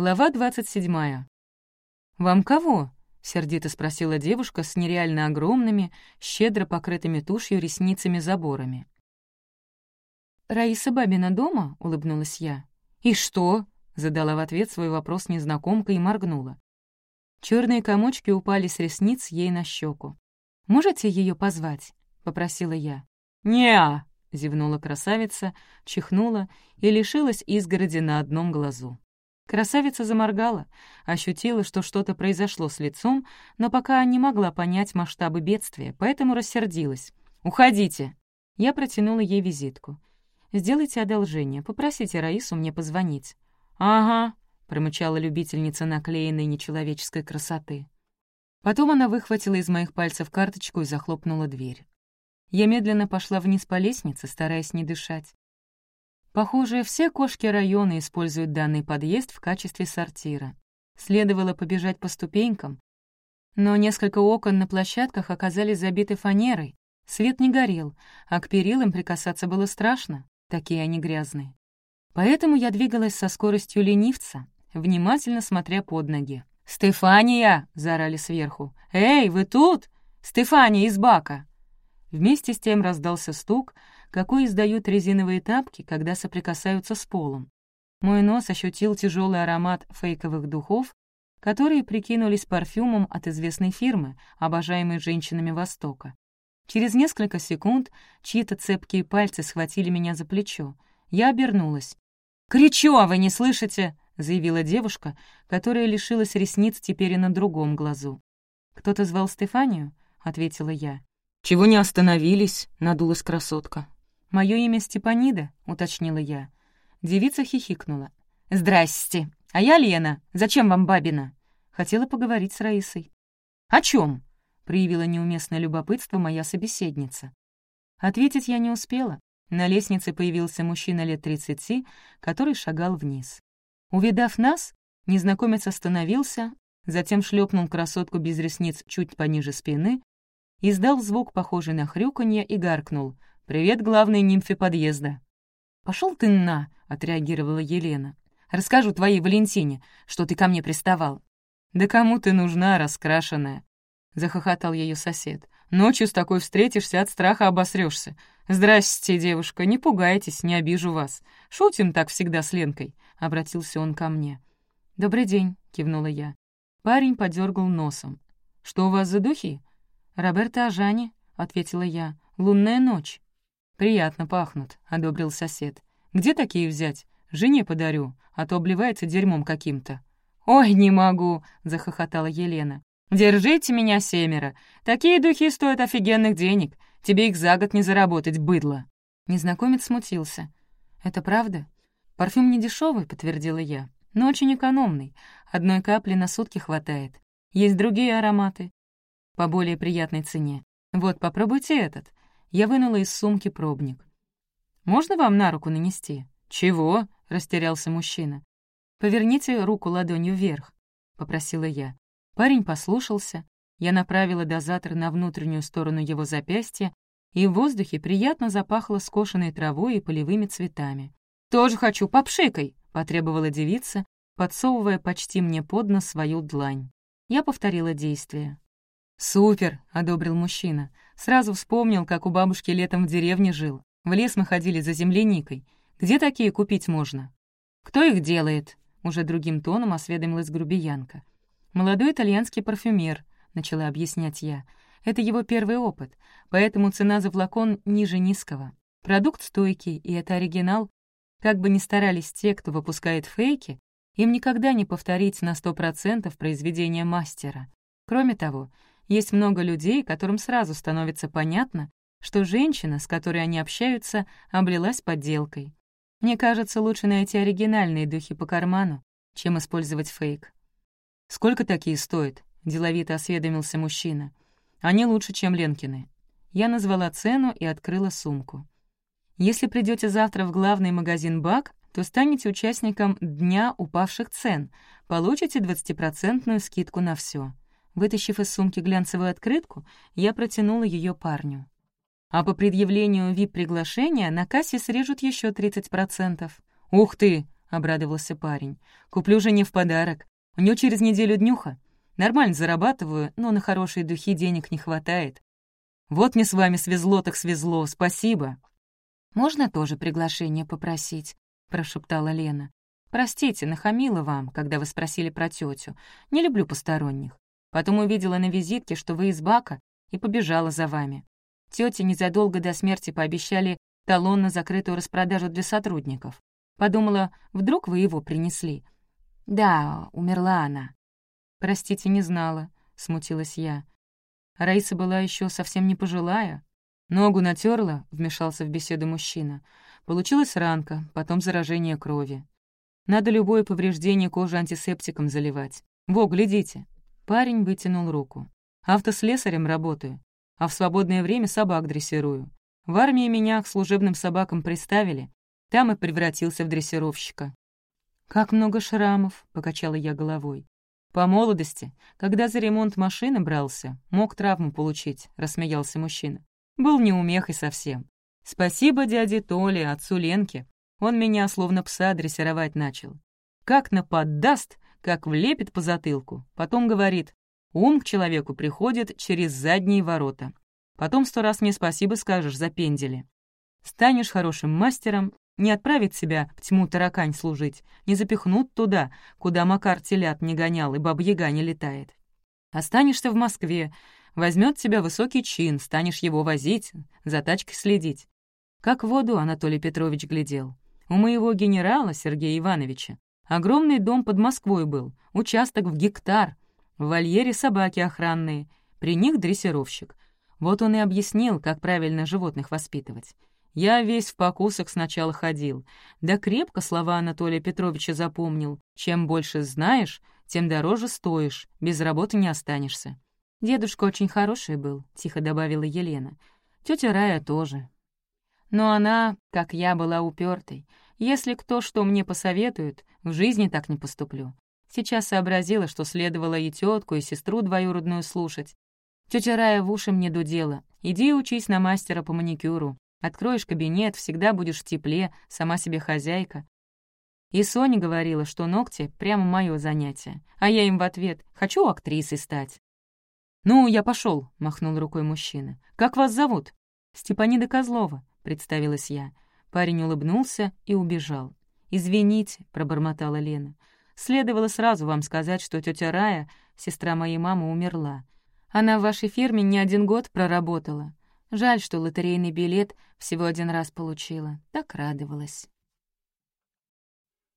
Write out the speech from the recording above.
Глава 27. «Вам кого?» — сердито спросила девушка с нереально огромными, щедро покрытыми тушью ресницами-заборами. «Раиса Бабина дома?» — улыбнулась я. «И что?» — задала в ответ свой вопрос незнакомка и моргнула. Черные комочки упали с ресниц ей на щеку. «Можете ее позвать?» — попросила я. «Не-а!» — зевнула красавица, чихнула и лишилась изгороди на одном глазу. Красавица заморгала, ощутила, что что-то произошло с лицом, но пока не могла понять масштабы бедствия, поэтому рассердилась. «Уходите!» Я протянула ей визитку. «Сделайте одолжение, попросите Раису мне позвонить». «Ага», — промычала любительница наклеенной нечеловеческой красоты. Потом она выхватила из моих пальцев карточку и захлопнула дверь. Я медленно пошла вниз по лестнице, стараясь не дышать. Похоже, все кошки района используют данный подъезд в качестве сортира. Следовало побежать по ступенькам, но несколько окон на площадках оказались забиты фанерой, свет не горел, а к перилам прикасаться было страшно, такие они грязные. Поэтому я двигалась со скоростью ленивца, внимательно смотря под ноги. «Стефания!» — заорали сверху. «Эй, вы тут? Стефания из бака!» Вместе с тем раздался стук, какой издают резиновые тапки, когда соприкасаются с полом. Мой нос ощутил тяжелый аромат фейковых духов, которые прикинулись парфюмом от известной фирмы, обожаемой женщинами Востока. Через несколько секунд чьи-то цепкие пальцы схватили меня за плечо. Я обернулась. «Кричу, а вы не слышите?» — заявила девушка, которая лишилась ресниц теперь и на другом глазу. «Кто-то звал Стефанию?» — ответила я. «Чего не остановились?» — надулась красотка. «Моё имя Степанида», — уточнила я. Девица хихикнула. «Здрасте. А я Лена. Зачем вам бабина?» Хотела поговорить с Раисой. «О чем? проявила неуместное любопытство моя собеседница. Ответить я не успела. На лестнице появился мужчина лет тридцати, который шагал вниз. Увидав нас, незнакомец остановился, затем шлепнул красотку без ресниц чуть пониже спины, издал звук, похожий на хрюканье, и гаркнул. «Привет, главной нимфе подъезда». «Пошел ты на!» — отреагировала Елена. «Расскажу твоей Валентине, что ты ко мне приставал». «Да кому ты нужна, раскрашенная?» — захохотал ее сосед. «Ночью с такой встретишься, от страха обосрешься. Здрасте, девушка, не пугайтесь, не обижу вас. Шутим так всегда с Ленкой», — обратился он ко мне. «Добрый день», — кивнула я. Парень подергал носом. «Что у вас за духи?» «Роберто Ажани», — ответила я. «Лунная ночь». «Приятно пахнут», — одобрил сосед. «Где такие взять? Жене подарю, а то обливается дерьмом каким-то». «Ой, не могу», — захохотала Елена. «Держите меня семеро. Такие духи стоят офигенных денег. Тебе их за год не заработать, быдло». Незнакомец смутился. «Это правда?» «Парфюм не дешевый, подтвердила я, — «но очень экономный. Одной капли на сутки хватает. Есть другие ароматы. По более приятной цене. Вот, попробуйте этот. Я вынула из сумки пробник. «Можно вам на руку нанести?» «Чего?» — растерялся мужчина. «Поверните руку ладонью вверх», — попросила я. Парень послушался. Я направила дозатор на внутреннюю сторону его запястья, и в воздухе приятно запахло скошенной травой и полевыми цветами. «Тоже хочу, попшикай!» — потребовала девица, подсовывая почти мне под нос свою длань. Я повторила действие. «Супер!» — одобрил мужчина. Сразу вспомнил, как у бабушки летом в деревне жил. В лес мы ходили за земляникой. Где такие купить можно? «Кто их делает?» — уже другим тоном осведомилась грубиянка. «Молодой итальянский парфюмер», — начала объяснять я. «Это его первый опыт, поэтому цена за флакон ниже низкого. Продукт стойкий, и это оригинал. Как бы ни старались те, кто выпускает фейки, им никогда не повторить на сто процентов произведение мастера. Кроме того, есть много людей, которым сразу становится понятно, что женщина, с которой они общаются, облилась подделкой. Мне кажется, лучше найти оригинальные духи по карману, чем использовать фейк. «Сколько такие стоят?» — деловито осведомился мужчина. «Они лучше, чем Ленкины». Я назвала цену и открыла сумку. «Если придете завтра в главный магазин «Бак», то станете участником Дня упавших цен, получите 20% скидку на все. Вытащив из сумки глянцевую открытку, я протянула ее парню. А по предъявлению VIP-приглашения на кассе срежут еще 30%. «Ух ты!» —— обрадовался парень. «Куплю жене в подарок. У нее через неделю днюха. Нормально зарабатываю, но на хорошие духи денег не хватает. Вот мне с вами свезло так свезло, спасибо». «Можно тоже приглашение попросить?» — прошептала Лена. «Простите, нахамила вам, когда вы спросили про тетю. Не люблю посторонних. Потом увидела на визитке, что вы из Бака, и побежала за вами. Тёте незадолго до смерти пообещали талон на закрытую распродажу для сотрудников. Подумала, вдруг вы его принесли. Да, умерла она. «Простите, не знала», — смутилась я. Раиса была еще совсем не пожилая. Ногу натерла, вмешался в беседу мужчина. Получилась ранка, потом заражение крови. Надо любое повреждение кожи антисептиком заливать. Во, глядите. Парень вытянул руку. Автослесарем работаю, а в свободное время собак дрессирую. В армии меня к служебным собакам приставили, там и превратился в дрессировщика. «Как много шрамов», — покачала я головой. «По молодости, когда за ремонт машины брался, мог травму получить», — рассмеялся мужчина. «Был неумехой совсем. Спасибо дяде Толе, отцу Ленке. Он меня словно пса дрессировать начал. Как наподдаст, как влепит по затылку. Потом говорит, ум к человеку приходит через задние ворота. Потом сто раз мне спасибо скажешь за пендели. Станешь хорошим мастером, не отправит себя в тьму таракань служить, не запихнут туда, куда Макар телят не гонял и бабьяга не летает. Останешься в Москве, возьмет тебя высокий чин, станешь его возить, за тачкой следить. Как в воду Анатолий Петрович глядел. У моего генерала Сергея Ивановича огромный дом под Москвой был, участок в гектар, в вольере собаки охранные, при них дрессировщик. Вот он и объяснил, как правильно животных воспитывать. Я весь в покусах сначала ходил, да крепко слова Анатолия Петровича запомнил. Чем больше знаешь, тем дороже стоишь, без работы не останешься. «Дедушка очень хороший был», — тихо добавила Елена. Тетя Рая тоже. Но она, как я, была упертой. Если кто что мне посоветует, в жизни так не поступлю. Сейчас сообразила, что следовало и тетку, и сестру двоюродную слушать. Тетя Рая в уши мне дудела. «Иди учись на мастера по маникюру. Откроешь кабинет, всегда будешь в тепле, сама себе хозяйка». И Соня говорила, что ногти — прямо мое занятие. А я им в ответ «хочу актрисой стать». «Ну, я пошел, махнул рукой мужчина. «Как вас зовут?» «Степанида Козлова», — представилась я. Парень улыбнулся и убежал. «Извините», — пробормотала Лена. «Следовало сразу вам сказать, что тетя Рая, сестра моей мамы, умерла. Она в вашей фирме не один год проработала. Жаль, что лотерейный билет всего один раз получила. Так радовалась».